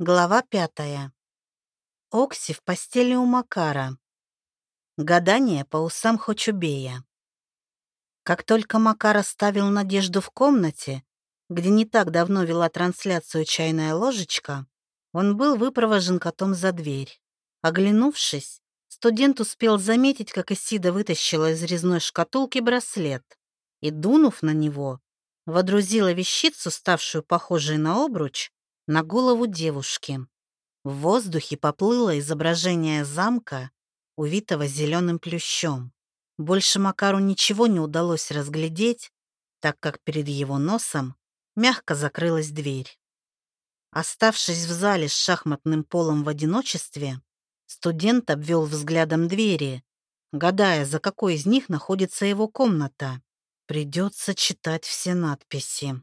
Глава пятая. Окси в постели у Макара. Гадание по усам Хочубея. Как только Макар оставил Надежду в комнате, где не так давно вела трансляцию чайная ложечка, он был выпровожен котом за дверь. Оглянувшись, студент успел заметить, как Исида вытащила из резной шкатулки браслет и, дунув на него, водрузила вещицу, ставшую похожей на обруч, на голову девушки. В воздухе поплыло изображение замка, увитого зеленым плющом. Больше Макару ничего не удалось разглядеть, так как перед его носом мягко закрылась дверь. Оставшись в зале с шахматным полом в одиночестве, студент обвел взглядом двери, гадая, за какой из них находится его комната. Придется читать все надписи.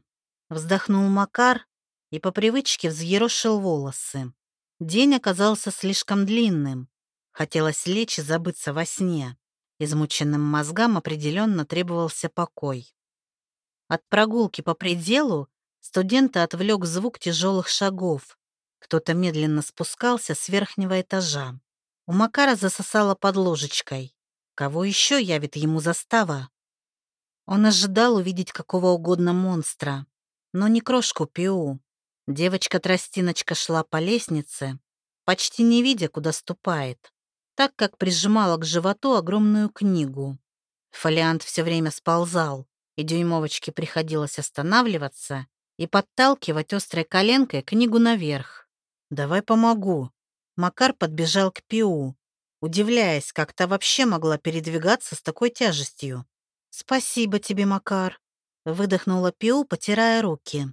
Вздохнул Макар и по привычке взъерошил волосы. День оказался слишком длинным. Хотелось лечь и забыться во сне. Измученным мозгам определенно требовался покой. От прогулки по пределу студента отвлек звук тяжелых шагов. Кто-то медленно спускался с верхнего этажа. У Макара засосало под ложечкой. Кого еще явит ему застава? Он ожидал увидеть какого угодно монстра, но не крошку Пиу. Девочка-тростиночка шла по лестнице, почти не видя, куда ступает, так как прижимала к животу огромную книгу. Фолиант все время сползал, и дюймовочке приходилось останавливаться и подталкивать острой коленкой книгу наверх. «Давай помогу». Макар подбежал к Пиу, удивляясь, как та вообще могла передвигаться с такой тяжестью. «Спасибо тебе, Макар», — выдохнула Пиу, потирая руки.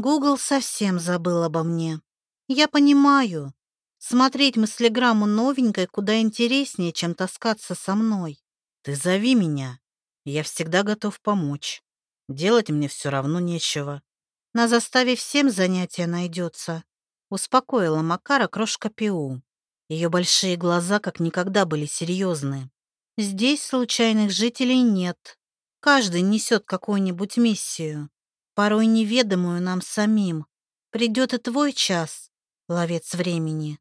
Гугл совсем забыл обо мне. Я понимаю. Смотреть мыслеграмму новенькой куда интереснее, чем таскаться со мной. Ты зови меня. Я всегда готов помочь. Делать мне все равно нечего. На заставе всем занятия найдется. Успокоила Макара крошка Пиу. Ее большие глаза как никогда были серьезны. Здесь случайных жителей нет. Каждый несет какую-нибудь миссию порой неведомую нам самим. Придет и твой час, ловец времени.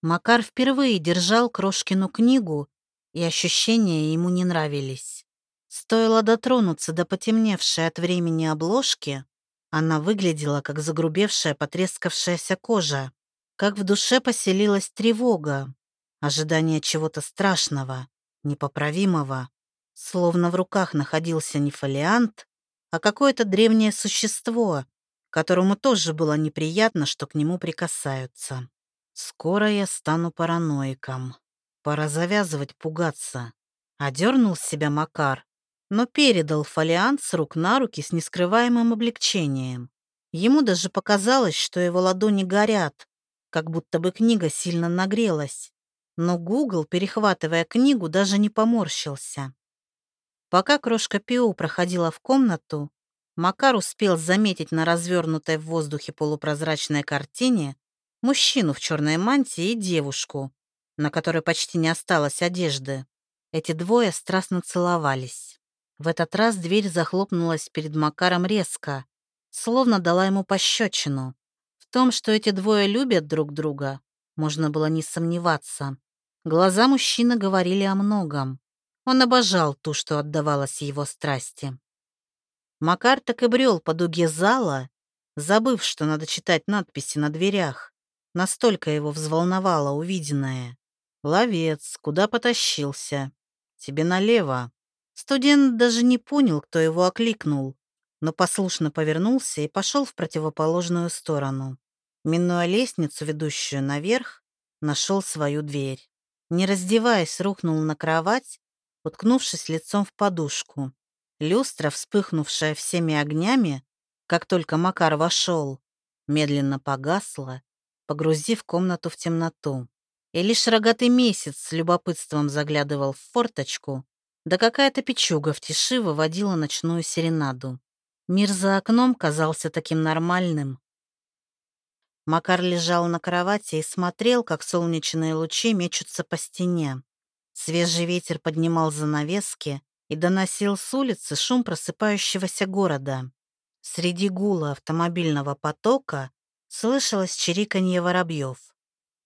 Макар впервые держал Крошкину книгу, и ощущения ему не нравились. Стоило дотронуться до потемневшей от времени обложки, она выглядела как загрубевшая потрескавшаяся кожа, как в душе поселилась тревога, ожидание чего-то страшного, непоправимого, словно в руках находился не фолиант, а какое-то древнее существо, которому тоже было неприятно, что к нему прикасаются. Скоро я стану параноиком. Пора завязывать пугаться. Одернул себя Макар, но передал фолиант с рук на руки с нескрываемым облегчением. Ему даже показалось, что его ладони горят, как будто бы книга сильно нагрелась. Но Гугл, перехватывая книгу, даже не поморщился. Пока крошка Пиу проходила в комнату, Макар успел заметить на развернутой в воздухе полупрозрачной картине мужчину в черной мантии и девушку, на которой почти не осталось одежды. Эти двое страстно целовались. В этот раз дверь захлопнулась перед Макаром резко, словно дала ему пощечину. В том, что эти двое любят друг друга, можно было не сомневаться. Глаза мужчины говорили о многом. Он обожал ту, что отдавалась его страсти. Макар так и брел по дуге зала, забыв, что надо читать надписи на дверях. Настолько его взволновало увиденное. «Ловец, куда потащился? Тебе налево». Студент даже не понял, кто его окликнул, но послушно повернулся и пошел в противоположную сторону. Минуя лестницу, ведущую наверх, нашел свою дверь. Не раздеваясь, рухнул на кровать уткнувшись лицом в подушку. Люстра, вспыхнувшая всеми огнями, как только Макар вошел, медленно погасла, погрузив комнату в темноту. И лишь рогатый месяц с любопытством заглядывал в форточку, да какая-то печуга в тиши выводила ночную серенаду. Мир за окном казался таким нормальным. Макар лежал на кровати и смотрел, как солнечные лучи мечутся по стене. Свежий ветер поднимал занавески и доносил с улицы шум просыпающегося города. Среди гула автомобильного потока Слышалось чириканье воробьев.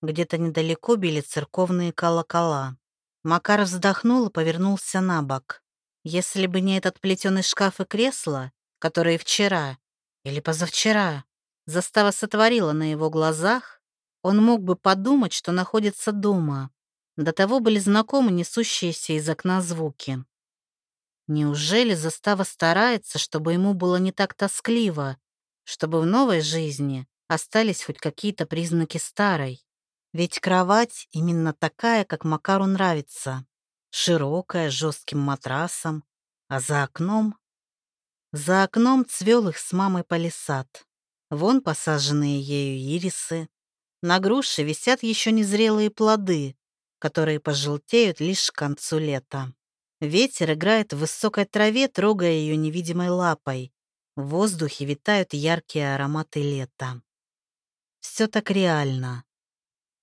Где-то недалеко били церковные колокола. Макар вздохнул и повернулся на бок. Если бы не этот плетеный шкаф и кресло, которые вчера или позавчера застава сотворила на его глазах, он мог бы подумать, что находится дома. До того были знакомы несущиеся из окна звуки. Неужели застава старается, чтобы ему было не так тоскливо, чтобы в новой жизни остались хоть какие-то признаки старой? Ведь кровать именно такая, как Макару нравится. Широкая, с жестким матрасом. А за окном... За окном цвел их с мамой палисад. Вон посаженные ею ирисы. На груше висят еще незрелые плоды, которые пожелтеют лишь к концу лета. Ветер играет в высокой траве, трогая ее невидимой лапой. В воздухе витают яркие ароматы лета. Все так реально.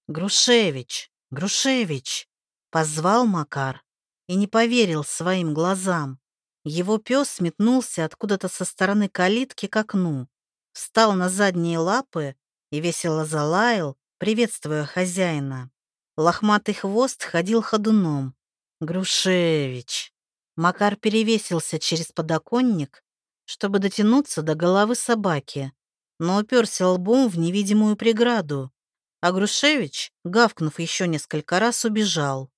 «Грушевич! Грушевич!» — позвал Макар и не поверил своим глазам. Его пес метнулся откуда-то со стороны калитки к окну, встал на задние лапы и весело залаял, приветствуя хозяина. Лохматый хвост ходил ходуном. «Грушевич!» Макар перевесился через подоконник, чтобы дотянуться до головы собаки, но уперся лбом в невидимую преграду а Грушевич, гавкнув еще несколько раз, убежал.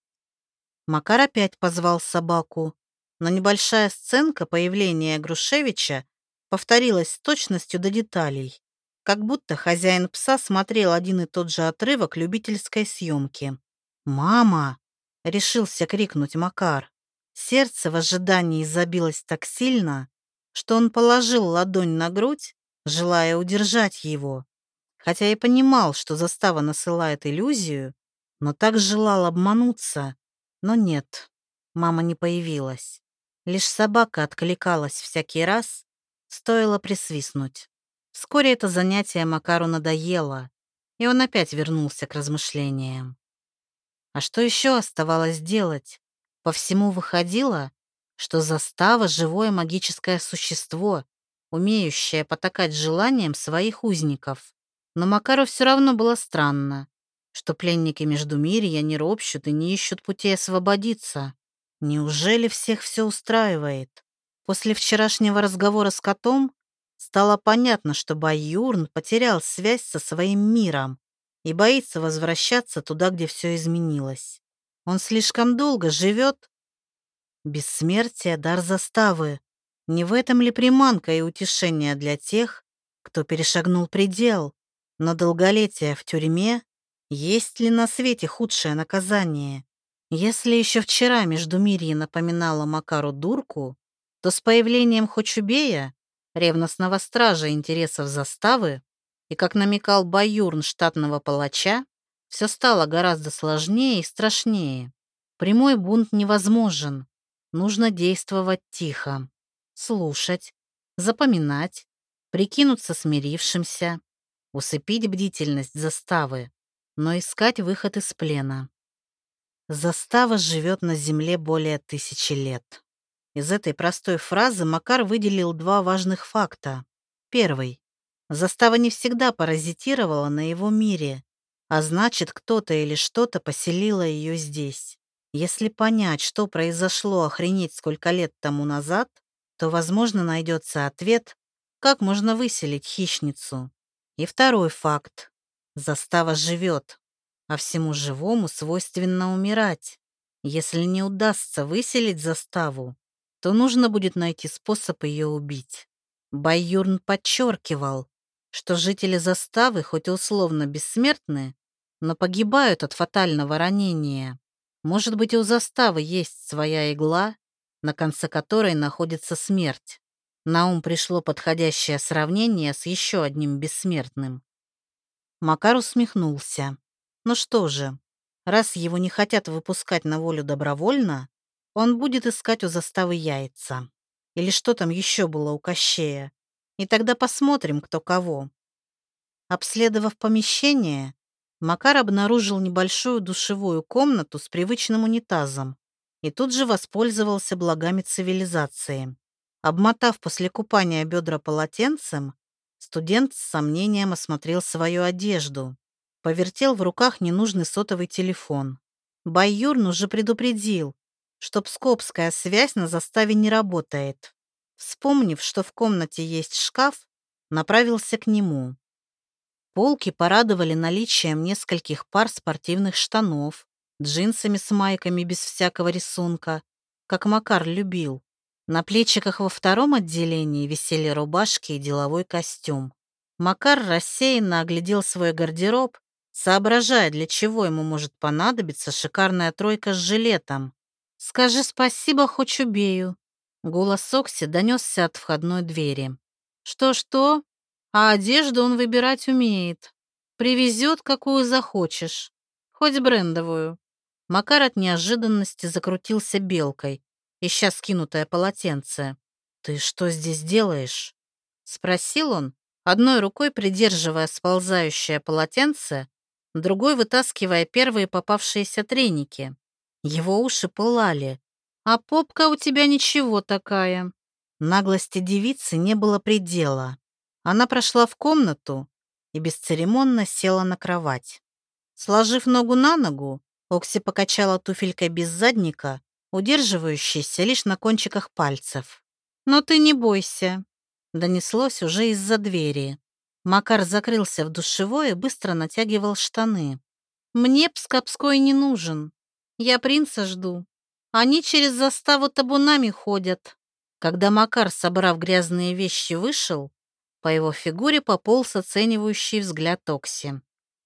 Макар опять позвал собаку, но небольшая сценка появления Грушевича повторилась с точностью до деталей, как будто хозяин пса смотрел один и тот же отрывок любительской съемки. «Мама!» — решился крикнуть Макар. Сердце в ожидании забилось так сильно, что он положил ладонь на грудь, желая удержать его, хотя и понимал, что застава насылает иллюзию, но так желал обмануться. Но нет, мама не появилась. Лишь собака откликалась всякий раз, стоило присвистнуть. Вскоре это занятие Макару надоело, и он опять вернулся к размышлениям. А что еще оставалось делать? По всему выходило, что застава — живое магическое существо, умеющее потакать желаниям своих узников. Но Макару все равно было странно, что пленники Междумирья не ропщут и не ищут путей освободиться. Неужели всех все устраивает? После вчерашнего разговора с котом стало понятно, что Баюрн потерял связь со своим миром и боится возвращаться туда, где все изменилось. Он слишком долго живет. Бессмертие — дар заставы. Не в этом ли приманка и утешение для тех, кто перешагнул предел? Но долголетие в тюрьме есть ли на свете худшее наказание? Если еще вчера Междумирье напоминало Макару дурку, то с появлением Хочубея, ревностного стража интересов заставы, и, как намекал Баюрн штатного палача, все стало гораздо сложнее и страшнее. Прямой бунт невозможен. Нужно действовать тихо, слушать, запоминать, прикинуться смирившимся, усыпить бдительность заставы, но искать выход из плена. Застава живет на земле более тысячи лет. Из этой простой фразы Макар выделил два важных факта. Первый. Застава не всегда паразитировала на его мире, а значит, кто-то или что-то поселило ее здесь. Если понять, что произошло охренеть сколько лет тому назад, то, возможно, найдется ответ, как можно выселить хищницу. И второй факт. Застава живет, а всему живому свойственно умирать. Если не удастся выселить заставу, то нужно будет найти способ ее убить. Байюрн подчеркивал, что жители заставы хоть и условно бессмертны, но погибают от фатального ранения. Может быть, у заставы есть своя игла, на конце которой находится смерть. На ум пришло подходящее сравнение с еще одним бессмертным. Макар усмехнулся. Ну что же, раз его не хотят выпускать на волю добровольно, он будет искать у заставы яйца. Или что там еще было у Кощея. И тогда посмотрим, кто кого. Обследовав помещение, Макар обнаружил небольшую душевую комнату с привычным унитазом и тут же воспользовался благами цивилизации. Обмотав после купания бедра полотенцем, Студент с сомнением осмотрел свою одежду. Повертел в руках ненужный сотовый телефон. Байюрн уже предупредил, что пскопская связь на заставе не работает. Вспомнив, что в комнате есть шкаф, направился к нему. Полки порадовали наличием нескольких пар спортивных штанов, джинсами с майками без всякого рисунка, как Макар любил. На плечиках во втором отделении висели рубашки и деловой костюм. Макар рассеянно оглядел свой гардероб, соображая, для чего ему может понадобиться шикарная тройка с жилетом. «Скажи спасибо, хоть убею». Голос Окси донесся от входной двери. «Что-что? А одежду он выбирать умеет. Привезет, какую захочешь. Хоть брендовую». Макар от неожиданности закрутился белкой, ища скинутое полотенце. «Ты что здесь делаешь?» — спросил он, одной рукой придерживая сползающее полотенце, другой вытаскивая первые попавшиеся треники. Его уши пылали. «А попка у тебя ничего такая». Наглости девицы не было предела. Она прошла в комнату и бесцеремонно села на кровать. Сложив ногу на ногу, Окси покачала туфелькой без задника, удерживающейся лишь на кончиках пальцев. «Но ты не бойся», — донеслось уже из-за двери. Макар закрылся в душевой и быстро натягивал штаны. «Мне Пскопской не нужен. Я принца жду. Они через заставу табунами ходят». Когда Макар, собрав грязные вещи, вышел, по его фигуре пополз оценивающий взгляд Окси.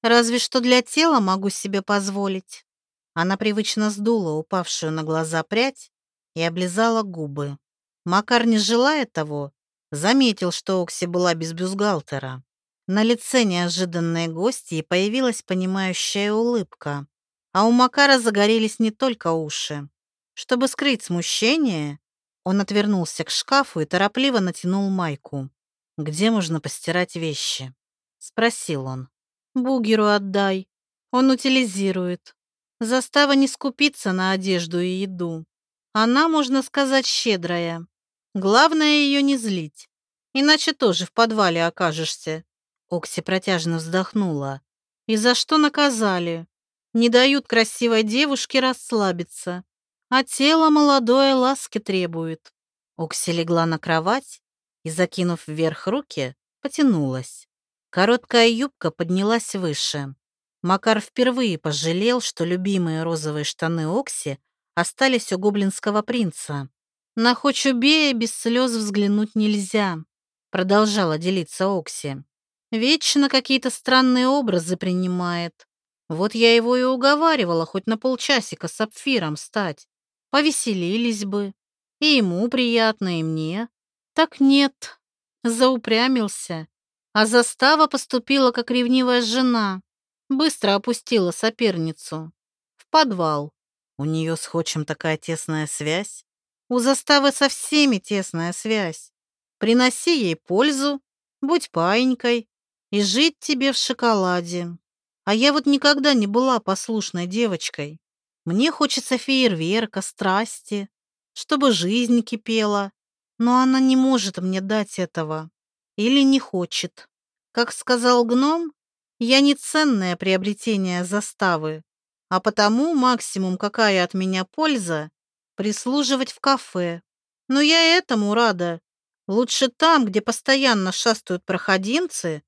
«Разве что для тела могу себе позволить». Она привычно сдула упавшую на глаза прядь и облизала губы. Макар, не желая того, заметил, что Окси была без бюстгальтера. На лице неожиданной гости появилась понимающая улыбка, а у Макара загорелись не только уши. Чтобы скрыть смущение, он отвернулся к шкафу и торопливо натянул майку. «Где можно постирать вещи?» — спросил он. «Бугеру отдай. Он утилизирует. Застава не скупиться на одежду и еду. Она, можно сказать, щедрая. Главное ее не злить, иначе тоже в подвале окажешься. Окси протяжно вздохнула. И за что наказали? Не дают красивой девушке расслабиться, а тело молодое ласки требует. Окси легла на кровать и, закинув вверх руки, потянулась. Короткая юбка поднялась выше. Макар впервые пожалел, что любимые розовые штаны Окси остались у гоблинского принца. «На Хочубея без слез взглянуть нельзя», — продолжала делиться Окси. «Вечно какие-то странные образы принимает. Вот я его и уговаривала хоть на полчасика с сапфиром стать. Повеселились бы. И ему приятно, и мне. Так нет, заупрямился. А застава поступила, как ревнивая жена. Быстро опустила соперницу. В подвал. У нее с Хочем такая тесная связь. У заставы со всеми тесная связь. Приноси ей пользу, будь паинькой, и жить тебе в шоколаде. А я вот никогда не была послушной девочкой. Мне хочется фейерверка, страсти, чтобы жизнь кипела. Но она не может мне дать этого. Или не хочет. Как сказал гном, я не ценное приобретение заставы, а потому максимум, какая от меня польза, прислуживать в кафе. Но я этому рада. Лучше там, где постоянно шастают проходимцы,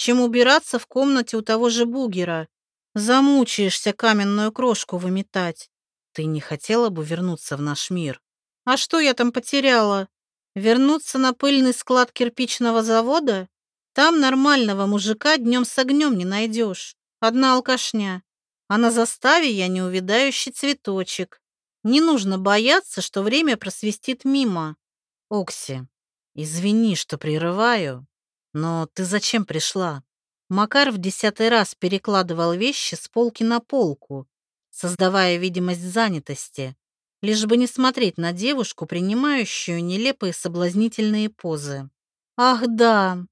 чем убираться в комнате у того же бугера. Замучаешься каменную крошку выметать. Ты не хотела бы вернуться в наш мир? А что я там потеряла? Вернуться на пыльный склад кирпичного завода? Там нормального мужика днем с огнем не найдешь. Одна алкашня. А на заставе я неувядающий цветочек. Не нужно бояться, что время просвистит мимо. Окси, извини, что прерываю, но ты зачем пришла? Макар в десятый раз перекладывал вещи с полки на полку, создавая видимость занятости, лишь бы не смотреть на девушку, принимающую нелепые соблазнительные позы. Ах да,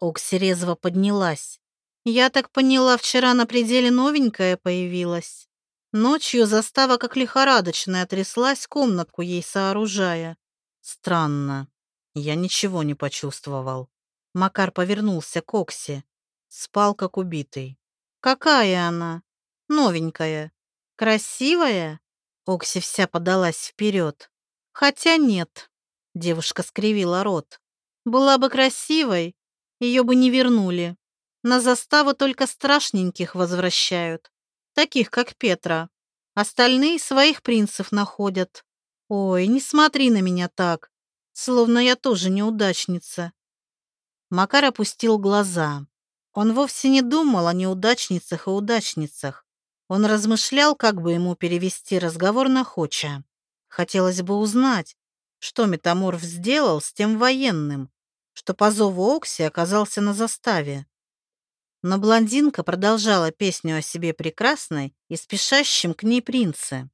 Окси резво поднялась. «Я так поняла, вчера на пределе новенькая появилась. Ночью застава как лихорадочная тряслась, комнатку ей сооружая. Странно. Я ничего не почувствовал. Макар повернулся к Оксе. Спал, как убитый. «Какая она? Новенькая. Красивая?» Окси вся подалась вперед. «Хотя нет», — девушка скривила рот. «Была бы красивой, ее бы не вернули. На заставу только страшненьких возвращают, таких, как Петра. Остальные своих принцев находят. Ой, не смотри на меня так, словно я тоже неудачница». Макар опустил глаза. Он вовсе не думал о неудачницах и удачницах. Он размышлял, как бы ему перевести разговор на Хоча. Хотелось бы узнать, что Метаморф сделал с тем военным, что по зову Окси оказался на заставе. Но блондинка продолжала песню о себе прекрасной и спешащем к ней принце.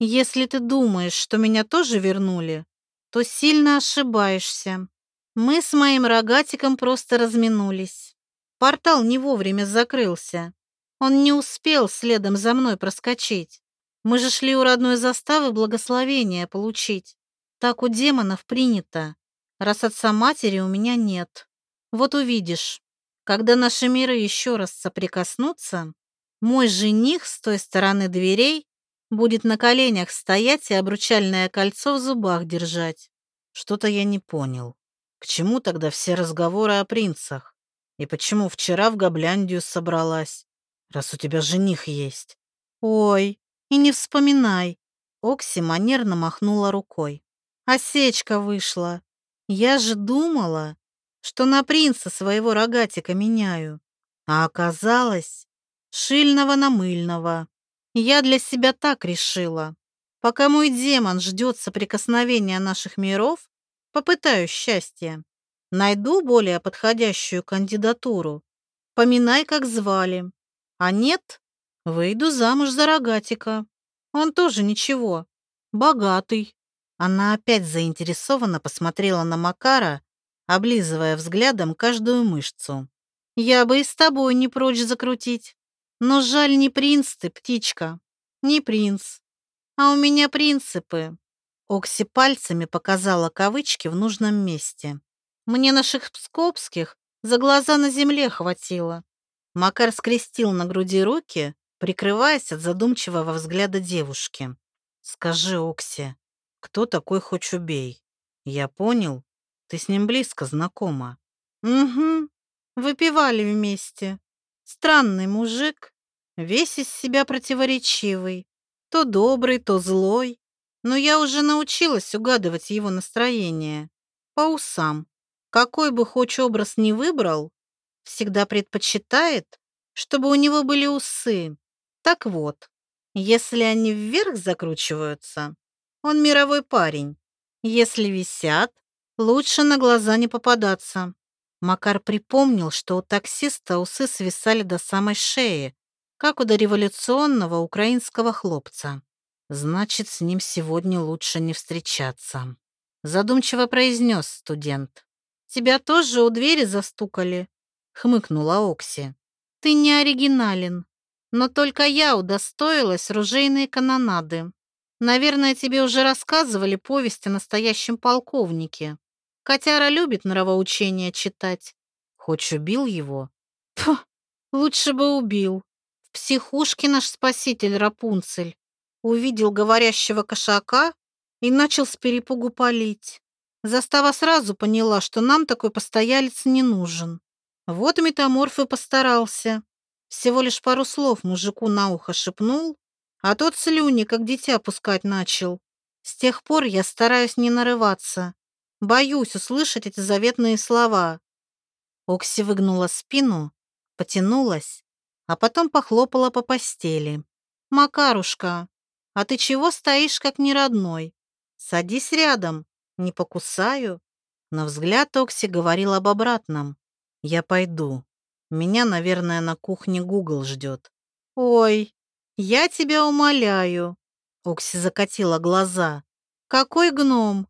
«Если ты думаешь, что меня тоже вернули, то сильно ошибаешься. Мы с моим рогатиком просто разминулись. Портал не вовремя закрылся. Он не успел следом за мной проскочить. Мы же шли у родной заставы благословения получить. Так у демонов принято, раз отца матери у меня нет. Вот увидишь, когда наши миры еще раз соприкоснутся, мой жених с той стороны дверей будет на коленях стоять и обручальное кольцо в зубах держать. Что-то я не понял. К чему тогда все разговоры о принцах? И почему вчера в Гобляндию собралась? раз у тебя жених есть. Ой, и не вспоминай. Окси манерно махнула рукой. Осечка вышла. Я же думала, что на принца своего рогатика меняю. А оказалось, шильного на мыльного. Я для себя так решила. Пока мой демон ждет соприкосновения наших миров, попытаюсь счастья. Найду более подходящую кандидатуру. Поминай, как звали. А нет, выйду замуж за рогатика. Он тоже ничего, богатый. Она опять заинтересованно посмотрела на Макара, облизывая взглядом каждую мышцу. Я бы и с тобой не прочь закрутить. Но жаль, не принц ты, птичка. Не принц. А у меня принципы. Окси пальцами показала кавычки в нужном месте. Мне наших пскопских за глаза на земле хватило. Макар скрестил на груди руки, прикрываясь от задумчивого взгляда девушки. «Скажи, Окси, кто такой Хочубей? Я понял, ты с ним близко знакома». «Угу, выпивали вместе. Странный мужик, весь из себя противоречивый, то добрый, то злой. Но я уже научилась угадывать его настроение. По усам. Какой бы хоть образ ни выбрал, всегда предпочитает, чтобы у него были усы. Так вот, если они вверх закручиваются, он мировой парень. Если висят, лучше на глаза не попадаться. Макар припомнил, что у таксиста усы свисали до самой шеи, как у дореволюционного украинского хлопца. Значит, с ним сегодня лучше не встречаться. Задумчиво произнес студент. Тебя тоже у двери застукали? хмыкнула Окси. Ты не оригинален, но только я удостоилась ружейной канонады. Наверное, тебе уже рассказывали повесть о настоящем полковнике. Котяра любит нравоучения читать. Хоть убил его? Фу, лучше бы убил. В психушке наш спаситель Рапунцель увидел говорящего кошака и начал с перепугу палить. Застава сразу поняла, что нам такой постоялец не нужен. Вот метаморф и постарался. Всего лишь пару слов мужику на ухо шепнул, а тот слюни, как дитя, пускать начал. С тех пор я стараюсь не нарываться. Боюсь услышать эти заветные слова. Окси выгнула спину, потянулась, а потом похлопала по постели. «Макарушка, а ты чего стоишь, как неродной? Садись рядом, не покусаю». Но взгляд Окси говорил об обратном. Я пойду. Меня, наверное, на кухне Гугл ждет. Ой, я тебя умоляю. Окси закатила глаза. Какой гном?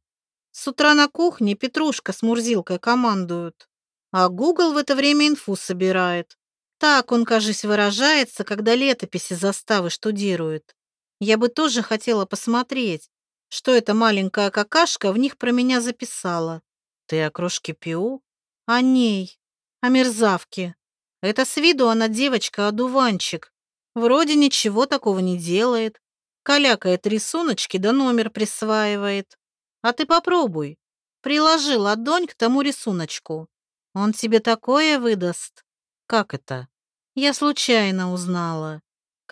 С утра на кухне Петрушка с Мурзилкой командуют, а Гугл в это время инфу собирает. Так он, кажись, выражается, когда летописи заставы штудирует. Я бы тоже хотела посмотреть, что эта маленькая какашка в них про меня записала. Ты о крошке Пиу? О ней, о мерзавке. Это с виду она девочка-одуванчик. Вроде ничего такого не делает. Калякает рисуночки да номер присваивает. А ты попробуй. Приложи ладонь к тому рисуночку. Он тебе такое выдаст. Как это? Я случайно узнала.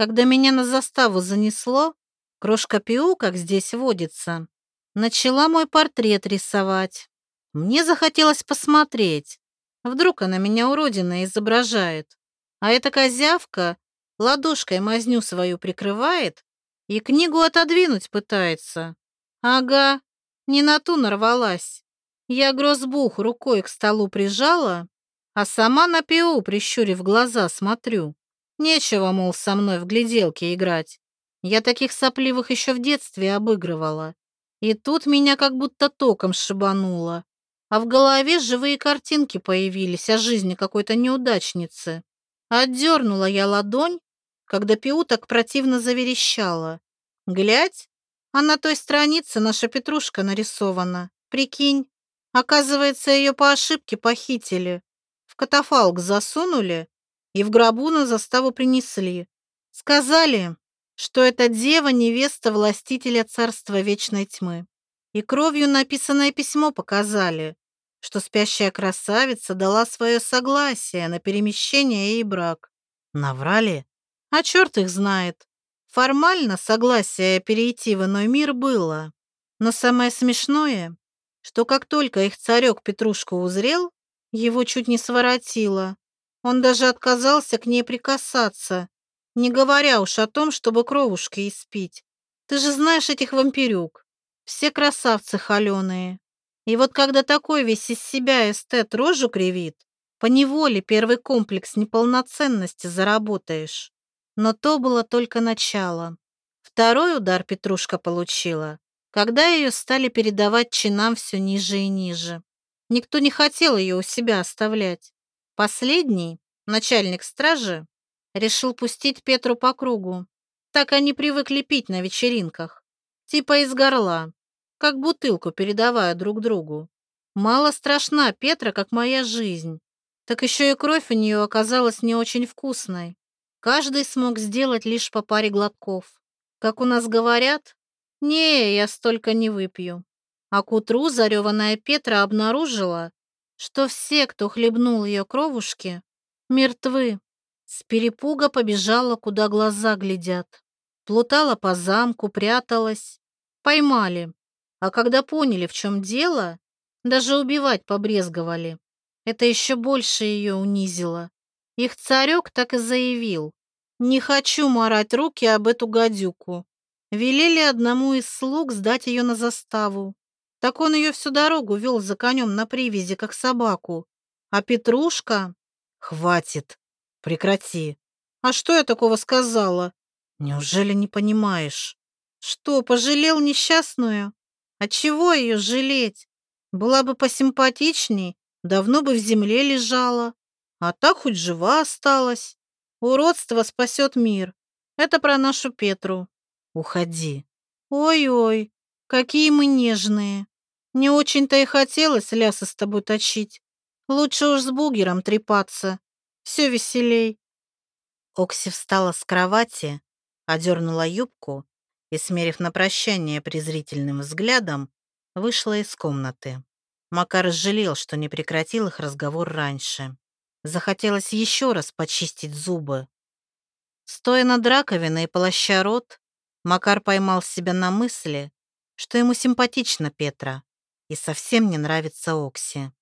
Когда меня на заставу занесло, крошка Пиу, как здесь водится, начала мой портрет рисовать. Мне захотелось посмотреть. Вдруг она меня уродина изображает. А эта козявка ладошкой мазню свою прикрывает и книгу отодвинуть пытается. Ага, не на ту нарвалась. Я грозбух рукой к столу прижала, а сама на пиу, прищурив глаза, смотрю. Нечего, мол, со мной в гляделки играть. Я таких сопливых еще в детстве обыгрывала. И тут меня как будто током шибануло. А в голове живые картинки появились о жизни какой-то неудачницы. Отдернула я ладонь, когда Пиу так противно заверещала. Глядь, а на той странице наша Петрушка нарисована. Прикинь, оказывается, ее по ошибке похитили. В катафалк засунули и в гробу на заставу принесли. Сказали, что это дева невеста властителя царства вечной тьмы. И кровью написанное письмо показали, что спящая красавица дала свое согласие на перемещение и брак. Наврали? А черт их знает. Формально согласие перейти в иной мир было. Но самое смешное, что как только их царек Петрушка узрел, его чуть не своротило. Он даже отказался к ней прикасаться, не говоря уж о том, чтобы кровушки испить. Ты же знаешь этих вампирюк. Все красавцы холеные. И вот когда такой весь из себя эстет рожу кривит, поневоле первый комплекс неполноценности заработаешь. Но то было только начало. Второй удар Петрушка получила, когда ее стали передавать чинам все ниже и ниже. Никто не хотел ее у себя оставлять. Последний, начальник стражи, решил пустить Петру по кругу. Так они привыкли пить на вечеринках. Типа из горла, как бутылку передавая друг другу. Мало страшна Петра, как моя жизнь. Так еще и кровь у нее оказалась не очень вкусной. Каждый смог сделать лишь по паре глотков. Как у нас говорят, не, я столько не выпью. А к утру зареванная Петра обнаружила, что все, кто хлебнул ее кровушки, мертвы. С перепуга побежала, куда глаза глядят. Плутала по замку, пряталась. Поймали. А когда поняли, в чем дело, даже убивать побрезговали. Это еще больше ее унизило. Их царек так и заявил. «Не хочу морать руки об эту гадюку». Велели одному из слуг сдать ее на заставу. Так он ее всю дорогу вел за конем на привязи, как собаку. А Петрушка... Хватит. Прекрати. А что я такого сказала? Неужели не понимаешь? Что, пожалел несчастную? А чего ее жалеть? Была бы посимпатичней, давно бы в земле лежала. А так хоть жива осталась. Уродство спасет мир. Это про нашу Петру. Уходи. Ой-ой, какие мы нежные. Не очень-то и хотелось лясы с тобой точить. Лучше уж с бугером трепаться. Все веселей. Окси встала с кровати, одернула юбку и, смерив на прощание презрительным взглядом, вышла из комнаты. Макар жалел, что не прекратил их разговор раньше. Захотелось еще раз почистить зубы. Стоя над раковиной и полоща рот, Макар поймал себя на мысли, что ему симпатична Петра и совсем не нравится Окси.